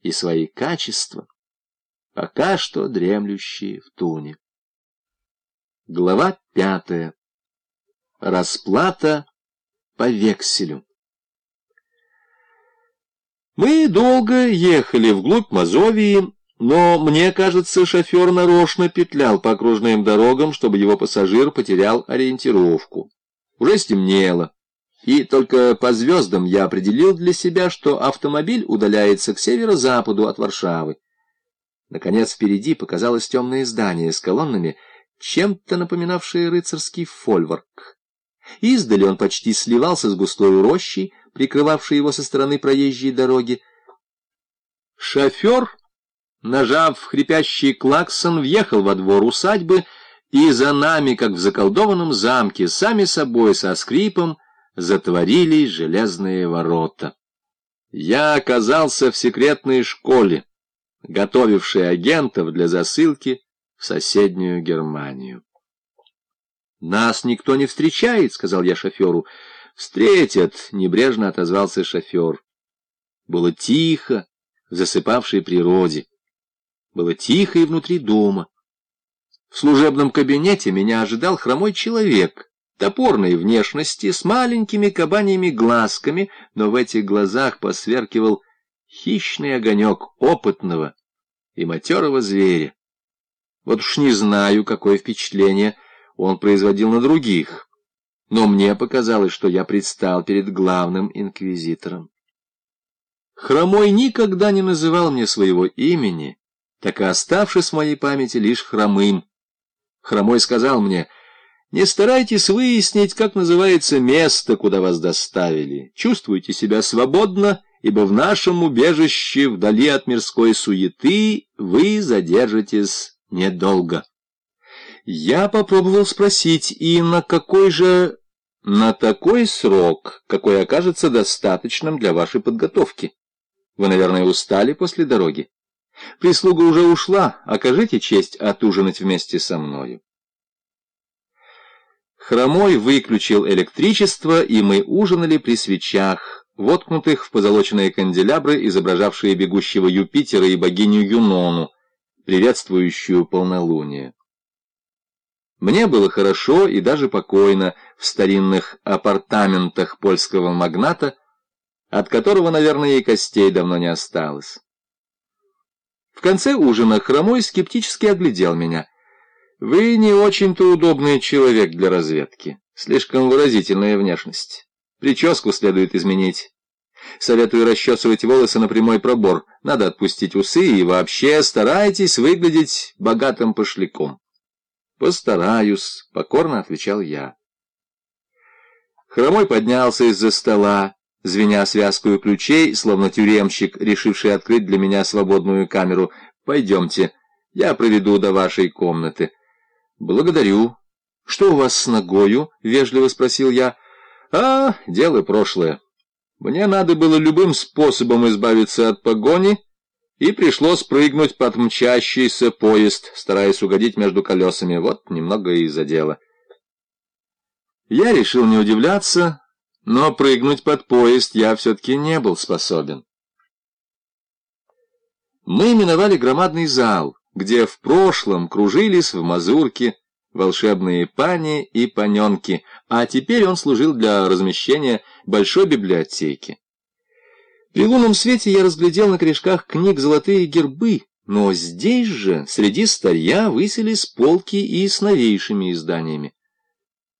и свои качества, пока что дремлющие в туне. Глава пятая. Расплата по векселю. Мы долго ехали вглубь Мазовии, но, мне кажется, шофер нарочно петлял по окружным дорогам, чтобы его пассажир потерял ориентировку. Уже стемнело, и только по звездам я определил для себя, что автомобиль удаляется к северо-западу от Варшавы. Наконец впереди показалось темное здание с колоннами, чем-то напоминавшее рыцарский фольворк. Издали он почти сливался с густой рощей, прикрывавшей его со стороны проезжей дороги. Шофер нажав хрипящий клаксон, въехал во двор усадьбы, и за нами, как в заколдованном замке, сами собой со скрипом затворились железные ворота. Я оказался в секретной школе, готовившей агентов для засылки в соседнюю Германию. «Нас никто не встречает», — сказал я шоферу. «Встретят», — небрежно отозвался шофер. Было тихо в засыпавшей природе. Было тихо и внутри дома. В служебном кабинете меня ожидал хромой человек, топорной внешности, с маленькими кабаньими глазками, но в этих глазах посверкивал хищный огонек опытного и матерого зверя. Вот уж не знаю, какое впечатление он производил на других, но мне показалось, что я предстал перед главным инквизитором. Хромой никогда не называл мне своего имени, так и оставшись в моей памяти лишь хромым. Хромой сказал мне, «Не старайтесь выяснить, как называется место, куда вас доставили. Чувствуйте себя свободно, ибо в нашем убежище, вдали от мирской суеты, вы задержитесь недолго». Я попробовал спросить, и на какой же... На такой срок, какой окажется достаточным для вашей подготовки. Вы, наверное, устали после дороги. Прислуга уже ушла, окажите честь отужинать вместе со мною. Хромой выключил электричество, и мы ужинали при свечах, воткнутых в позолоченные канделябры, изображавшие бегущего Юпитера и богиню Юнону, приветствующую полнолуние. Мне было хорошо и даже покойно в старинных апартаментах польского магната, от которого, наверное, и костей давно не осталось. В конце ужина Хромой скептически оглядел меня. «Вы не очень-то удобный человек для разведки. Слишком выразительная внешность. Прическу следует изменить. Советую расчесывать волосы на прямой пробор. Надо отпустить усы и вообще старайтесь выглядеть богатым пошляком». «Постараюсь», — покорно отвечал я. Хромой поднялся из-за стола звеня связкую ключей, словно тюремщик, решивший открыть для меня свободную камеру. «Пойдемте, я проведу до вашей комнаты». «Благодарю». «Что у вас с ногою?» — вежливо спросил я. «А, дело прошлое. Мне надо было любым способом избавиться от погони, и пришлось прыгнуть под мчащийся поезд, стараясь угодить между колесами. Вот немного и задело». Я решил не удивляться, но прыгнуть под поезд я все-таки не был способен. Мы миновали громадный зал, где в прошлом кружились в мазурке волшебные пани и паненки, а теперь он служил для размещения большой библиотеки. При лунном свете я разглядел на корешках книг золотые гербы, но здесь же, среди старья, выселись полки и с новейшими изданиями.